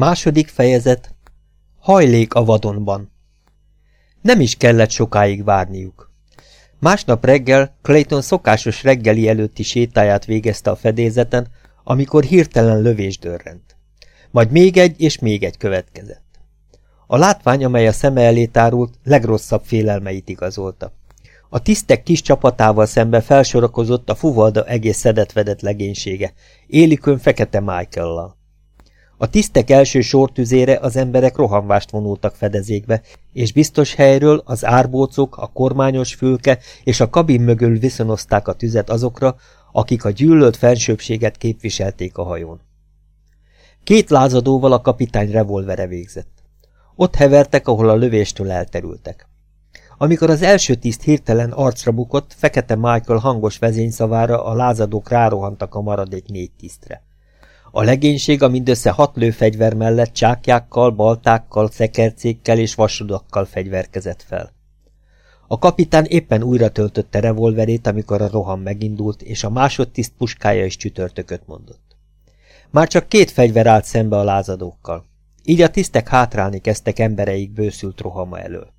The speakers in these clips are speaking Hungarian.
Második fejezet Hajlék a vadonban Nem is kellett sokáig várniuk. Másnap reggel Clayton szokásos reggeli előtti sétáját végezte a fedélzeten, amikor hirtelen lövés dörrent. Majd még egy és még egy következett. A látvány, amely a szeme elé tárult, legrosszabb félelmeit igazolta. A tisztek kis csapatával szembe felsorakozott a fuvalda egész szedetvedett legénysége, élikön fekete Michael-lal. A tisztek első sortüzére az emberek rohanvást vonultak fedezékbe, és biztos helyről az árbócok, a kormányos fülke és a kabin mögül viszonozták a tüzet azokra, akik a gyűlölt fensőbséget képviselték a hajón. Két lázadóval a kapitány revolvere végzett. Ott hevertek, ahol a lövéstől elterültek. Amikor az első tiszt hirtelen arcra bukott, fekete Michael hangos vezényszavára a lázadók rárohantak a maradék négy tisztre. A legénység a mindössze hat lőfegyver mellett csákjákkal, baltákkal, szekercékkel és vasudakkal fegyverkezett fel. A kapitán éppen újra töltötte revolverét, amikor a roham megindult, és a másodtiszt puskája is csütörtököt mondott. Már csak két fegyver állt szembe a lázadókkal. Így a tisztek hátrálni kezdtek embereik bőszült rohama elől.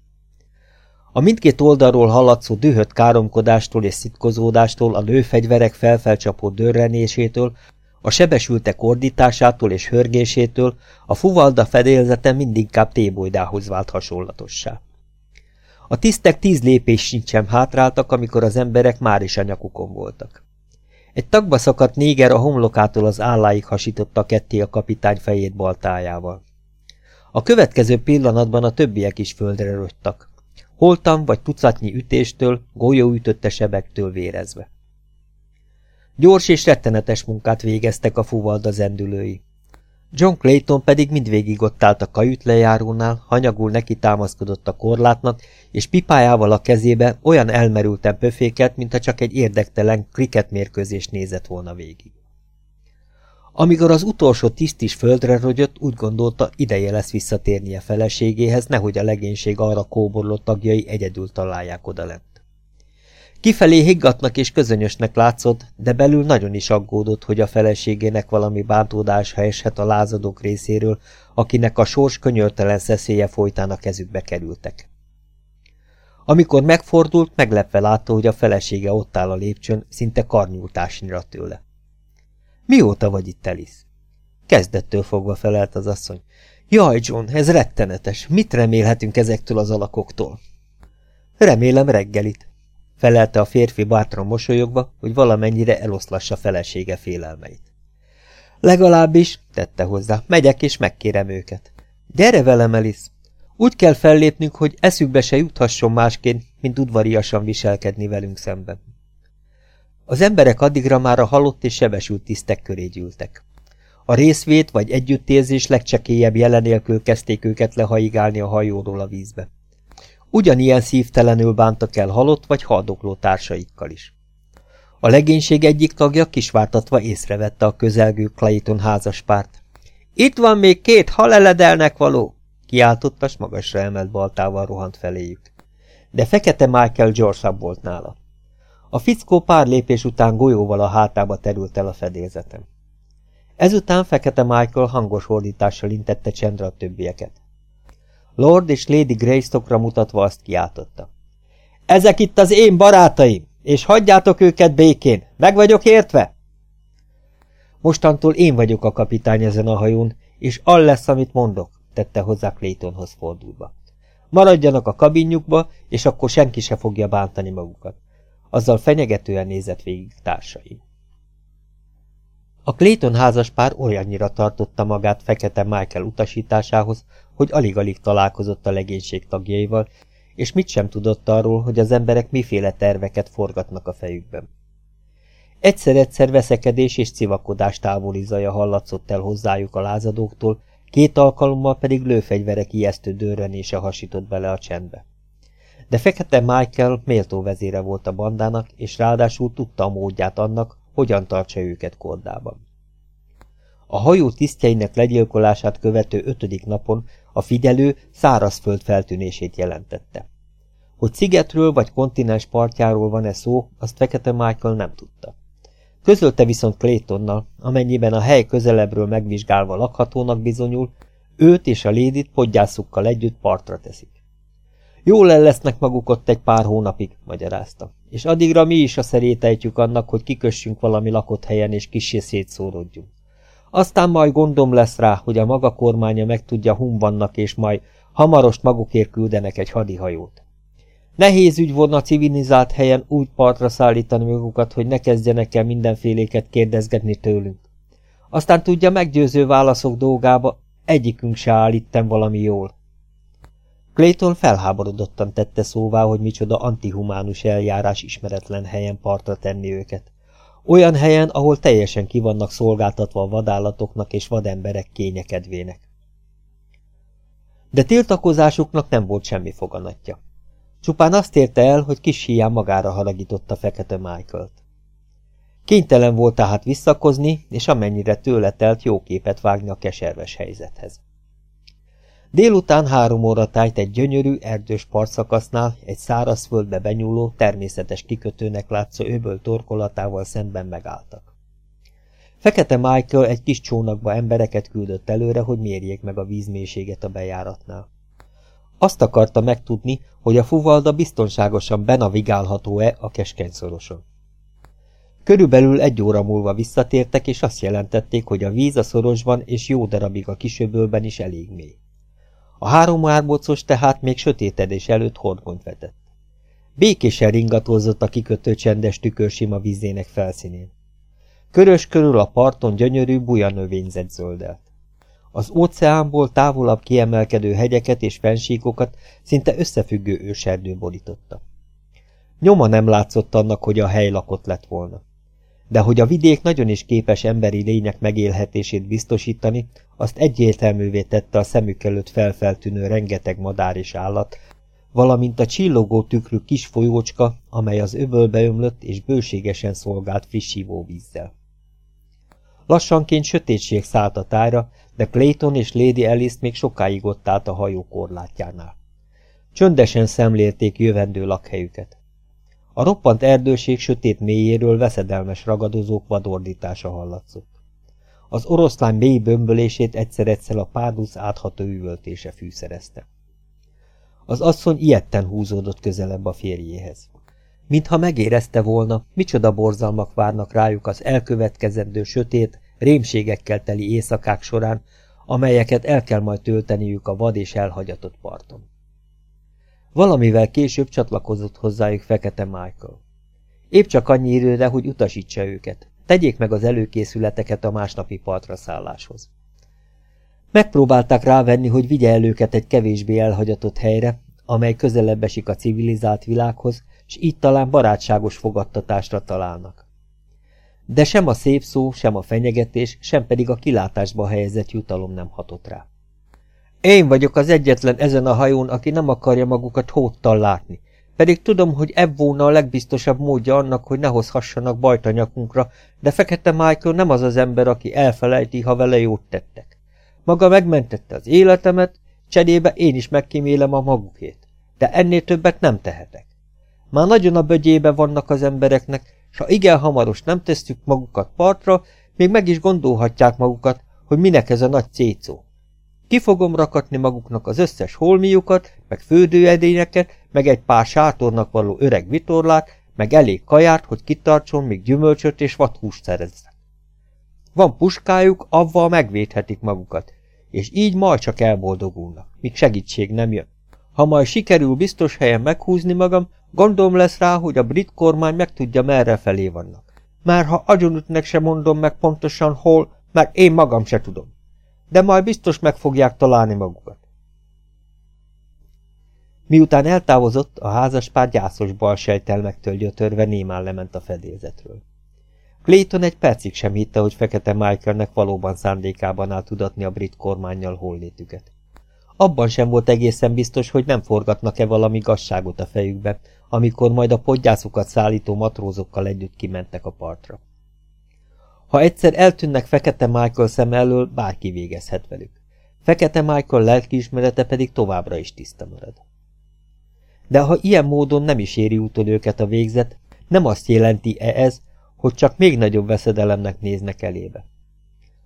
A mindkét oldalról hallatszó dühött káromkodástól és szitkozódástól, a lőfegyverek felfelcsapó dörrenésétől, a sebesültek ordításától és hörgésétől a fuvalda fedélzete mindinkább tébolydához vált hasonlatossá. A tisztek tíz lépés sincsen hátráltak, amikor az emberek már is a nyakukon voltak. Egy tagba szakadt néger a homlokától az álláig hasította ketté a kapitány fejét baltájával. A következő pillanatban a többiek is földre rogytak. Holtam vagy tucatnyi ütéstől, golyóütötte sebektől vérezve. Gyors és rettenetes munkát végeztek a fuvalda zendülői. John Clayton pedig mindvégig ott állt a kajütlejárónál, hanyagul neki támaszkodott a korlátnak, és pipájával a kezébe olyan elmerülten pöféket, mintha csak egy érdektelen kriketmérkőzést nézett volna végig. Amikor az utolsó tiszt is földre rogyott, úgy gondolta, ideje lesz visszatérnie feleségéhez, nehogy a legénység arra kóborló tagjai egyedül találják odalent. Kifelé higgatnak és közönyösnek látszott, de belül nagyon is aggódott, hogy a feleségének valami bántódás eshet a lázadók részéről, akinek a sors könyörtelen szeszélye folytán a kezükbe kerültek. Amikor megfordult, meglepve látta, hogy a felesége ott áll a lépcsőn, szinte karnyúltásnyira tőle. Mióta vagy itt, Alice? Kezdettől fogva felelt az asszony. Jaj, John, ez rettenetes. Mit remélhetünk ezektől az alakoktól? Remélem reggelit, felelte a férfi bátran mosolyogva, hogy valamennyire eloszlassa felesége félelmeit. Legalábbis, tette hozzá, megyek és megkérem őket. Gyere velem, Alice! Úgy kell fellépnünk, hogy eszükbe se juthasson másként, mint udvariasan viselkedni velünk szemben. Az emberek addigra már a halott és sebesült tisztek köré gyűltek. A részvét vagy együttérzés legcsekélyebb jelenélkül kezdték őket lehaigálni a hajóról a vízbe. Ugyanilyen szívtelenül bántak el halott vagy haldokló társaikkal is. A legénység egyik tagja kisvártatva észrevette a közelgő Clayton házaspárt. Itt van még két haleledelnek való! kiáltotta, s magasra emelt baltával rohant feléjük. De fekete Michael gyorsabb volt nála. A fickó pár lépés után golyóval a hátába terült el a fedélzetem. Ezután fekete Michael hangos ordítással intette csendre a többieket. Lord és Lady Greystockra mutatva azt kiáltotta. Ezek itt az én barátaim, és hagyjátok őket békén, meg vagyok értve? Mostantól én vagyok a kapitány ezen a hajón, és all lesz, amit mondok, tette hozzá Claytonhoz fordulva. Maradjanak a kabinjukba, és akkor senki se fogja bántani magukat. Azzal fenyegetően nézett végig társai. A Clayton házaspár olyannyira tartotta magát fekete Michael utasításához, hogy alig-alig találkozott a legénység tagjaival, és mit sem tudott arról, hogy az emberek miféle terveket forgatnak a fejükben. Egyszer-egyszer veszekedés és civakodás távoli zaja hallatszott el hozzájuk a lázadóktól, két alkalommal pedig lőfegyverek ijesztő dőrrenése hasított bele a csendbe. De Fekete Michael méltó vezére volt a bandának, és ráadásul tudta a módját annak, hogyan tartsa őket kordában. A hajó tisztjeinek legyilkolását követő ötödik napon a figyelő szárazföld feltűnését jelentette. Hogy szigetről vagy kontinens partjáról van-e szó, azt Fekete Michael nem tudta. Közölte viszont Claytonnal, amennyiben a hely közelebbről megvizsgálva lakhatónak bizonyul, Őt és a lédit podgyászukkal együtt partra teszik. Jól el lesznek maguk ott egy pár hónapig, magyarázta, és addigra mi is a szerétejtjük annak, hogy kikössünk valami lakott helyen és kissé szétszórodjunk. Aztán majd gondom lesz rá, hogy a maga kormánya megtudja, hum vannak, és majd hamarost magukért küldenek egy hadihajót. Nehéz ügy volna civilizált helyen úgy partra szállítani magukat, hogy ne kezdjenek el mindenféléket kérdezgetni tőlünk. Aztán tudja meggyőző válaszok dolgába, egyikünk se áll itten valami jól. Clayton felháborodottan tette szóvá, hogy micsoda antihumánus eljárás ismeretlen helyen partra tenni őket. Olyan helyen, ahol teljesen kivannak szolgáltatva a vadállatoknak és vademberek kényekedvének. De tiltakozásuknak nem volt semmi foganatja. Csupán azt érte el, hogy kis hián magára haragította fekete Michael-t. Kénytelen volt tehát visszakozni, és amennyire tőle telt jó képet vágni a keserves helyzethez. Délután három óra tájt egy gyönyörű, erdős partszakasznál egy szárazföldbe benyúló, természetes kikötőnek látszó öböl torkolatával szemben megálltak. Fekete Michael egy kis csónakba embereket küldött előre, hogy mérjék meg a vízmélységet a bejáratnál. Azt akarta megtudni, hogy a fuvalda biztonságosan benavigálható-e a keskeny szoroson. Körülbelül egy óra múlva visszatértek, és azt jelentették, hogy a víz a szorosban és jó darabig a kisöbölben is elég mély. A három árbocos tehát még sötétedés előtt horgonyt vetett. Békésen ringatozott a kikötő csendes tükörsima vízének felszínén. Körös körül a parton gyönyörű buja növényzet zöldelt. Az óceánból távolabb kiemelkedő hegyeket és fensíkokat szinte összefüggő őserdő borította. Nyoma nem látszott annak, hogy a hely lakott lett volna de hogy a vidék nagyon is képes emberi lények megélhetését biztosítani, azt egyértelművé tette a szemük előtt felfeltűnő rengeteg madár és állat, valamint a csillogó tükrű kis folyócska, amely az öbölbe ömlött és bőségesen szolgált friss vízzel. Lassanként sötétség szállt a tájra, de Clayton és Lady Alice még sokáig ott állt a hajó korlátjánál. Csöndesen szemlélték jövendő lakhelyüket. A roppant erdőség sötét mélyéről veszedelmes ragadozók vadordítása hallatszott. Az oroszlán mély bömbölését egyszer-egyszer a párduc átható üvöltése fűszerezte. Az asszony ilyetten húzódott közelebb a férjéhez. Mintha megérezte volna, micsoda borzalmak várnak rájuk az elkövetkezendő sötét, rémségekkel teli éjszakák során, amelyeket el kell majd tölteniük a vad és elhagyatott parton. Valamivel később csatlakozott hozzájuk Fekete Michael. Épp csak annyi időre, hogy utasítsa őket. Tegyék meg az előkészületeket a másnapi partra szálláshoz. Megpróbálták rávenni, hogy vigye el őket egy kevésbé elhagyatott helyre, amely közelebb esik a civilizált világhoz, és így talán barátságos fogadtatásra találnak. De sem a szép szó, sem a fenyegetés, sem pedig a kilátásba helyezett jutalom nem hatott rá. Én vagyok az egyetlen ezen a hajón, aki nem akarja magukat hóttal látni. Pedig tudom, hogy ebb volna a legbiztosabb módja annak, hogy ne hozhassanak bajt a nyakunkra, de Fekete Michael nem az az ember, aki elfelejti, ha vele jót tettek. Maga megmentette az életemet, cserébe én is megkímélem a magukét. De ennél többet nem tehetek. Már nagyon a bögyébe vannak az embereknek, s ha igen hamaros nem tesszük magukat partra, még meg is gondolhatják magukat, hogy minek ez a nagy cécó. Ki fogom rakatni maguknak az összes holmiukat, meg fődőedényeket, meg egy pár sátornak való öreg vitorlát, meg elég kaját, hogy kitartson, még gyümölcsöt és vadhúst szerezzen. Van puskájuk, avval megvédhetik magukat, és így majd csak elboldogulnak, míg segítség nem jön. Ha majd sikerül biztos helyen meghúzni magam, gondom lesz rá, hogy a brit kormány megtudja, merre felé vannak. Már ha agyonütnek se mondom meg pontosan hol, mert én magam se tudom de majd biztos meg fogják találni magukat. Miután eltávozott, a házaspár gyászos balsejtelmektől gyötörve némán lement a fedélzetről. Clayton egy percig sem hitte, hogy Fekete Michaelnek valóban szándékában áll tudatni a brit kormányjal hollétüket. Abban sem volt egészen biztos, hogy nem forgatnak-e valami gazságot a fejükbe, amikor majd a podgyászokat szállító matrózokkal együtt kimentek a partra. Ha egyszer eltűnnek Fekete Michael szem elől, bárki végezhet velük. Fekete Michael lelkiismerete pedig továbbra is tiszta marad. De ha ilyen módon nem is éri úton őket a végzet, nem azt jelenti-e ez, hogy csak még nagyobb veszedelemnek néznek elébe.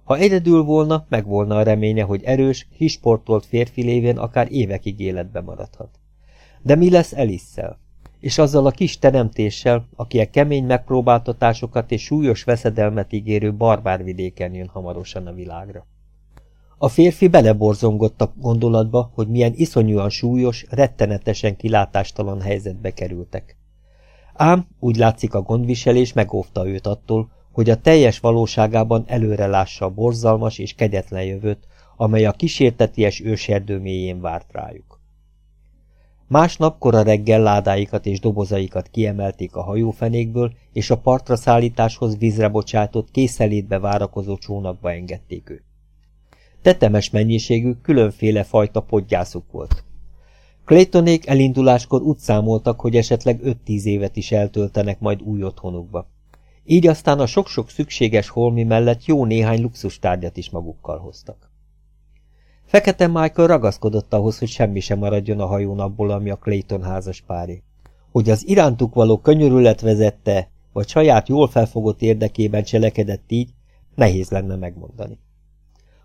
Ha egyedül volna, meg volna a reménye, hogy erős, hisportolt férfi lévén akár évekig életbe maradhat. De mi lesz Elisszel? És azzal a kis teremtéssel, aki a kemény megpróbáltatásokat és súlyos veszedelmet ígérő barbárvidéken jön hamarosan a világra. A férfi beleborzongott a gondolatba, hogy milyen iszonyúan súlyos, rettenetesen kilátástalan helyzetbe kerültek. Ám úgy látszik a gondviselés megóvta őt attól, hogy a teljes valóságában előre lássa a borzalmas és kegyetlen jövőt, amely a kísérteties őserdő mélyén várt rájuk. Másnap kora reggel ládáikat és dobozaikat kiemelték a hajófenékből, és a partra szállításhoz vízre bocsátott, készelétbe várakozó csónakba engedték őt. Tetemes mennyiségű, különféle fajta podgyászuk volt. Claytonék elinduláskor úgy számoltak, hogy esetleg 5-10 évet is eltöltenek majd új otthonukba. Így aztán a sok-sok szükséges holmi mellett jó néhány luxustárgyat is magukkal hoztak. Fekete Michael ragaszkodott ahhoz, hogy semmi sem maradjon a hajón abból, ami a Clayton házas páré. Hogy az irántuk való könyörület vezette, vagy saját jól felfogott érdekében cselekedett így, nehéz lenne megmondani.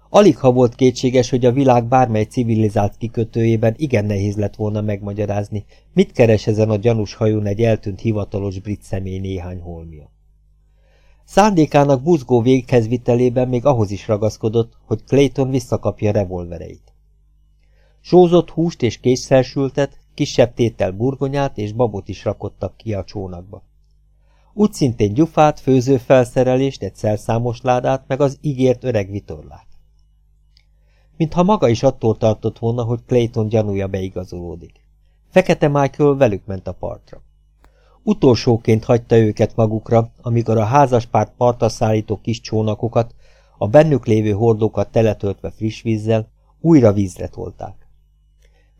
Alig ha volt kétséges, hogy a világ bármely civilizált kikötőjében igen nehéz lett volna megmagyarázni, mit keres ezen a gyanús hajón egy eltűnt hivatalos brit személy néhány holmia. Szándékának buzgó véghezvitelében még ahhoz is ragaszkodott, hogy Clayton visszakapja revolvereit. Sózott húst és késselsültet, kisebb tétel burgonyát és babot is rakottak ki a csónakba. Úgy szintén gyufát, főzőfelszerelést, egy szerszámos ládát, meg az ígért öreg vitorlát. Mintha maga is attól tartott volna, hogy Clayton gyanúja beigazolódik. Fekete Michael velük ment a partra. Utolsóként hagyta őket magukra, amikor a házaspárt partra szállító kis csónakokat, a bennük lévő hordókat teletöltve friss vízzel, újra vízre tolták.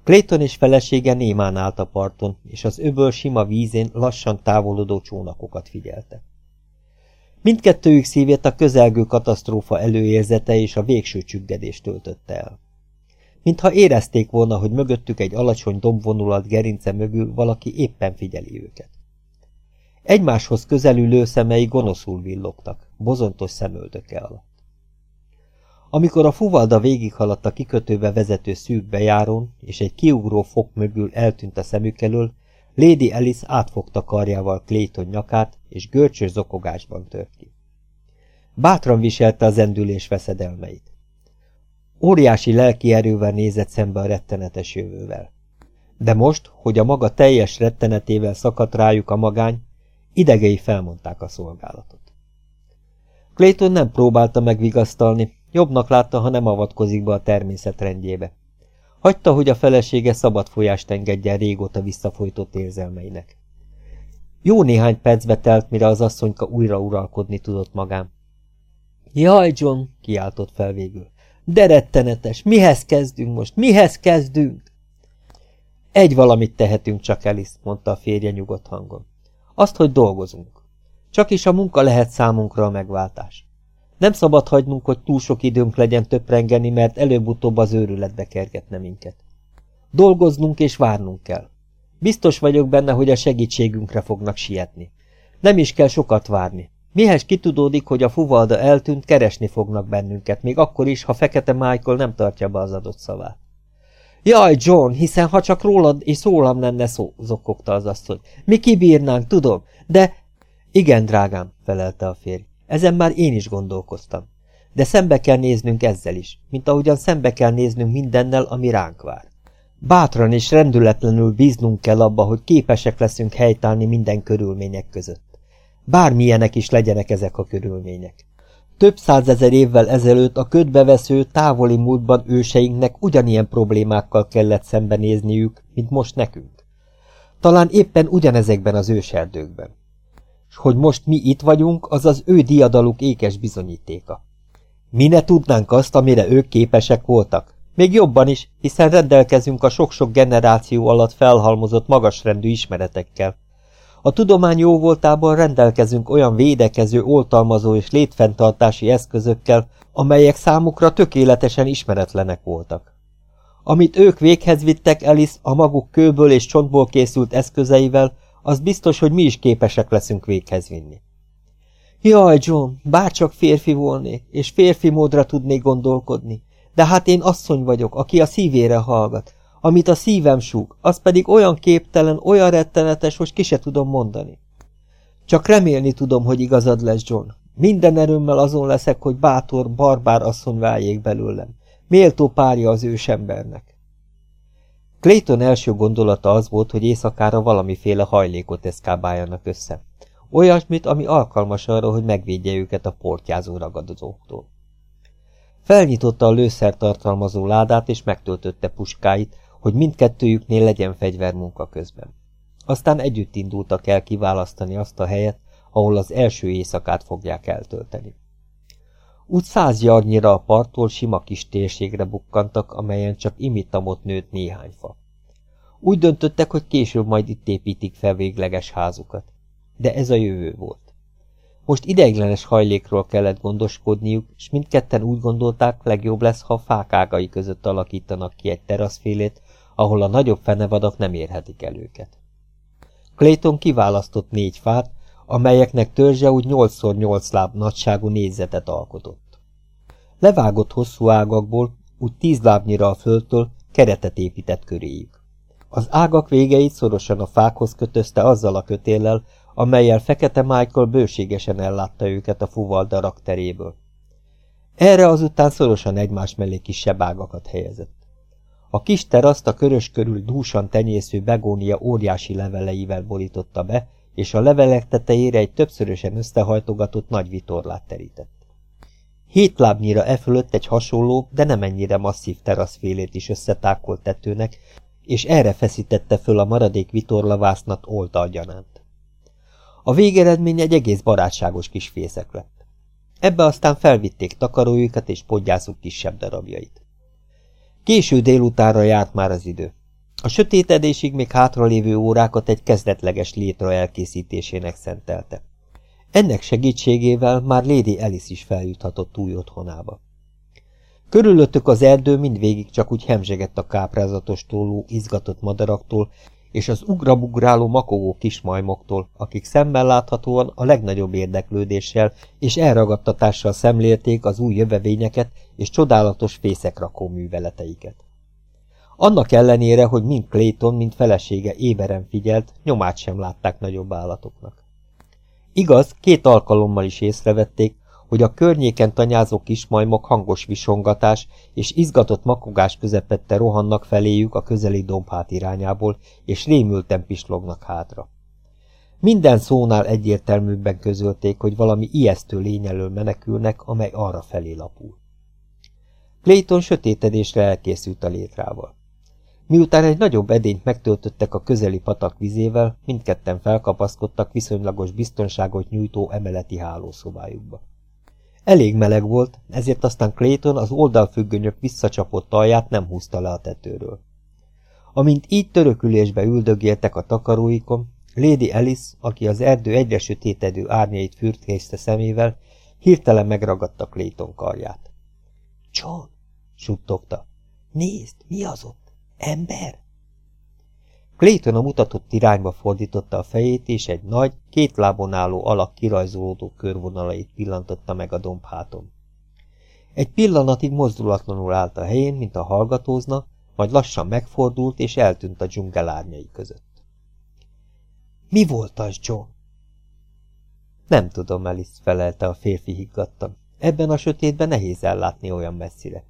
Clayton és felesége némán állt a parton, és az öböl sima vízén lassan távolodó csónakokat figyelte. Mindkettőjük szívét a közelgő katasztrófa előérzete és a végső csüggedés töltötte el. Mintha érezték volna, hogy mögöttük egy alacsony dombvonulat gerince mögül valaki éppen figyeli őket. Egymáshoz közelülő szemei gonoszul villogtak, bozontos szemöldöke alatt. Amikor a fuvalda végighaladt a kikötőbe vezető szűk bejárón, és egy kiugró fok mögül eltűnt a szemük elől, Lady Alice átfogta karjával Clayton nyakát, és görcsös zokogásban tört ki. Bátran viselte az endülés veszedelmeit. Óriási lelki erővel nézett szembe a rettenetes jövővel. De most, hogy a maga teljes rettenetével szakadt rájuk a magány, idegei felmondták a szolgálatot. Clayton nem próbálta megvigasztalni, jobbnak látta, ha nem avatkozik be a természet rendjébe. Hagyta, hogy a felesége szabad folyást engedjen régóta visszafolytott érzelmeinek. Jó néhány percbe telt, mire az asszonyka újra uralkodni tudott magán. Jaj, John, kiáltott fel végül. De rettenetes, mihez kezdünk most, mihez kezdünk? Egy valamit tehetünk csak, Alice, mondta a férje nyugodt hangon. Azt, hogy dolgozunk. Csak is a munka lehet számunkra a megváltás. Nem szabad hagynunk, hogy túl sok időnk legyen töprengeni, mert előbb-utóbb az őrületbe kergetne minket. Dolgoznunk és várnunk kell. Biztos vagyok benne, hogy a segítségünkre fognak sietni. Nem is kell sokat várni. Mihez kitudódik, hogy a fuvalda eltűnt, keresni fognak bennünket, még akkor is, ha Fekete Michael nem tartja be az adott szavát. Jaj, John, hiszen ha csak rólad és szólam lenne szó, zokogta az asszony. Mi kibírnánk, tudom, de... Igen, drágám, felelte a férj. Ezen már én is gondolkoztam. De szembe kell néznünk ezzel is, mint ahogyan szembe kell néznünk mindennel, ami ránk vár. Bátran és rendületlenül bíznunk kell abba, hogy képesek leszünk helytállni minden körülmények között. Bármilyenek is legyenek ezek a körülmények. Több százezer évvel ezelőtt a ködbevesző, távoli múltban őseinknek ugyanilyen problémákkal kellett szembenézniük, mint most nekünk. Talán éppen ugyanezekben az őserdőkben s hogy most mi itt vagyunk, az az ő diadaluk ékes bizonyítéka. Mi ne tudnánk azt, amire ők képesek voltak? Még jobban is, hiszen rendelkezünk a sok-sok generáció alatt felhalmozott magasrendű ismeretekkel. A tudomány jóvoltában rendelkezünk olyan védekező, oltalmazó és létfenntartási eszközökkel, amelyek számukra tökéletesen ismeretlenek voltak. Amit ők véghez vittek Alice a maguk kőből és csontból készült eszközeivel, az biztos, hogy mi is képesek leszünk véghez vinni. Jaj, John, bárcsak férfi volnék, és férfi módra tudnék gondolkodni, de hát én asszony vagyok, aki a szívére hallgat. Amit a szívem súg, az pedig olyan képtelen, olyan rettenetes, hogy ki se tudom mondani. Csak remélni tudom, hogy igazad lesz, John. Minden erőmmel azon leszek, hogy bátor, barbár asszony váljék belőlem. Méltó párja az ősembernek. Clayton első gondolata az volt, hogy éjszakára valamiféle hajlékot eszkábáljanak össze. Olyasmit, ami alkalmas arra, hogy megvédje őket a portyázó ragadozóktól. Felnyitotta a lőszer tartalmazó ládát, és megtöltötte puskáit, hogy mindkettőjüknél legyen fegyvermunka közben. Aztán együtt indultak el kiválasztani azt a helyet, ahol az első éjszakát fogják eltölteni. Úgy száz jarnyira a parttól sima kis térségre bukkantak, amelyen csak imitamot nőtt néhány fa. Úgy döntöttek, hogy később majd itt építik fel végleges házukat. De ez a jövő volt. Most ideiglenes hajlékról kellett gondoskodniuk, és mindketten úgy gondolták, legjobb lesz, ha fák ágai között alakítanak ki egy teraszfélét, ahol a nagyobb fenevadak nem érhetik el őket. Clayton kiválasztott négy fát, amelyeknek törzse úgy 8x8 láb nagyságú négyzetet alkotott. Levágott hosszú ágakból, úgy tíz lábnyira a földtől, keretet épített köréjük. Az ágak végeit szorosan a fákhoz kötözte azzal a kötéllel, amelyel Fekete Michael bőségesen ellátta őket a fuval darakteréből. Erre azután szorosan egymás mellé kisebb ágakat helyezett. A kis teraszt a körös körül dúsan tenyésző begónia óriási leveleivel borította be, és a levelek tetejére egy többszörösen összehajtogatott nagy vitorlát terített. Hét lábnyira e fölött egy hasonló, de nem ennyire masszív teraszfélét is összetákolt tetőnek, és erre feszítette föl a maradék vitorlavásznat oldalgyanánt. A végeredmény egy egész barátságos kis fészek lett. Ebbe aztán felvitték takarójukat és podgyászuk kisebb darabjait. Késő délutánra járt már az idő. A sötétedésig még hátralévő órákat egy kezdetleges létra elkészítésének szentelte. Ennek segítségével már Lady Alice is feljuthatott új otthonába. Körülöttük az erdő mindvégig csak úgy hemzsegett a káprázatos tolló, izgatott madaraktól, és az ugrabugráló makogó kismajmoktól, akik szemben láthatóan a legnagyobb érdeklődéssel és elragadtatással szemlélték az új jövevényeket és csodálatos fészekrakó műveleteiket. Annak ellenére, hogy mind Clayton, mind felesége éberen figyelt, nyomát sem látták nagyobb állatoknak. Igaz, két alkalommal is észrevették, hogy a környéken tanyázó kismajmok hangos visongatás és izgatott makogás közepette rohannak feléjük a közeli dombhát irányából, és rémülten pislognak hátra. Minden szónál egyértelműbben közölték, hogy valami ijesztő lény elől menekülnek, amely arra felé lapul. Clayton sötétedésre elkészült a létrával. Miután egy nagyobb edényt megtöltöttek a közeli patak vizével, mindketten felkapaszkodtak viszonylagos biztonságot nyújtó emeleti hálószobájukba. Elég meleg volt, ezért aztán Clayton az oldalfüggönyök visszacsapott alját nem húzta le a tetőről. Amint így törökülésbe üldögéltek a takaróikon, Lady Alice, aki az erdő egyre sötétedő árnyait fürtkészte szemével, hirtelen megragadta Clayton karját. – John! – suttogta. – Nézd, mi az ott? Ember? Clayton a mutatott irányba fordította a fejét, és egy nagy, két lábon álló alak kirajzolódó körvonalait pillantotta meg a dombháton. Egy pillanatig mozdulatlanul állt a helyén, mint a hallgatózna, majd lassan megfordult, és eltűnt a dzsungel árnyai között. Mi volt az, John? Nem tudom, Alice, felelte a férfi higgadtan. Ebben a sötétben nehéz ellátni olyan messzire.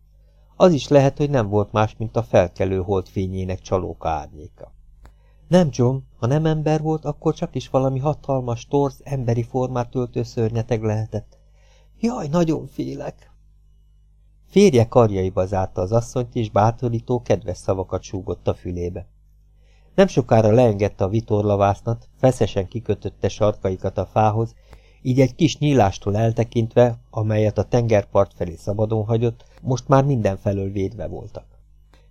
Az is lehet, hogy nem volt más, mint a felkelő holdfényének csalóka árnyéka. Nem, John, ha nem ember volt, akkor csak is valami hatalmas, torz, emberi formát töltő szörnyeteg lehetett. Jaj, nagyon félek! Férje karjaiba zárta az asszonyt, és bátorító, kedves szavakat súgott a fülébe. Nem sokára leengedte a vitorlavásznat, feszesen kikötötte sarkaikat a fához, így egy kis nyílástól eltekintve, amelyet a tengerpart felé szabadon hagyott, most már mindenfelől védve voltak.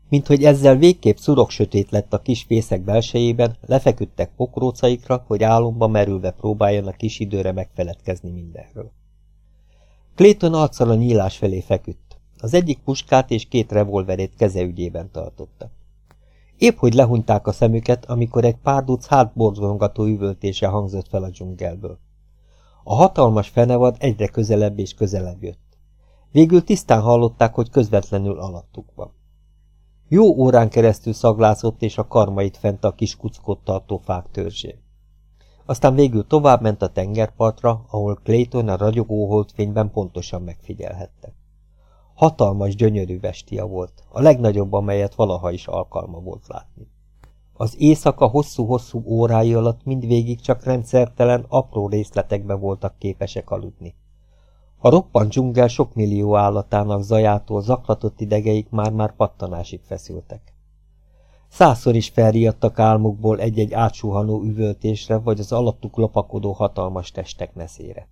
Mint hogy ezzel végképp szurok sötét lett a kis fészek belsejében, lefeküdtek pokrócaikra, hogy álomba merülve próbáljanak kis időre megfeledkezni mindenről. Clayton arccal a nyílás felé feküdt. Az egyik puskát és két revolverét keze ügyében tartotta. Épp hogy lehunyták a szemüket, amikor egy párduc hátborzongató üvöltése hangzott fel a dzsungelből. A hatalmas fenevad egyre közelebb és közelebb jött. Végül tisztán hallották, hogy közvetlenül alattuk van. Jó órán keresztül szaglászott, és a karmait fent a kis kuckot tartó fák törzsén. Aztán végül tovább ment a tengerpartra, ahol Clayton a ragyogó holdfényben pontosan megfigyelhette. Hatalmas, gyönyörű vestia volt, a legnagyobb, amelyet valaha is alkalma volt látni. Az éjszaka hosszú-hosszú órái alatt mindvégig csak rendszertelen, apró részletekbe voltak képesek aludni. A roppant dzsungel sok millió állatának zajától zaklatott idegeik már-már pattanásig feszültek. Százszor is felriadtak álmukból egy-egy átsuhanó üvöltésre, vagy az alattuk lopakodó hatalmas testek neszére.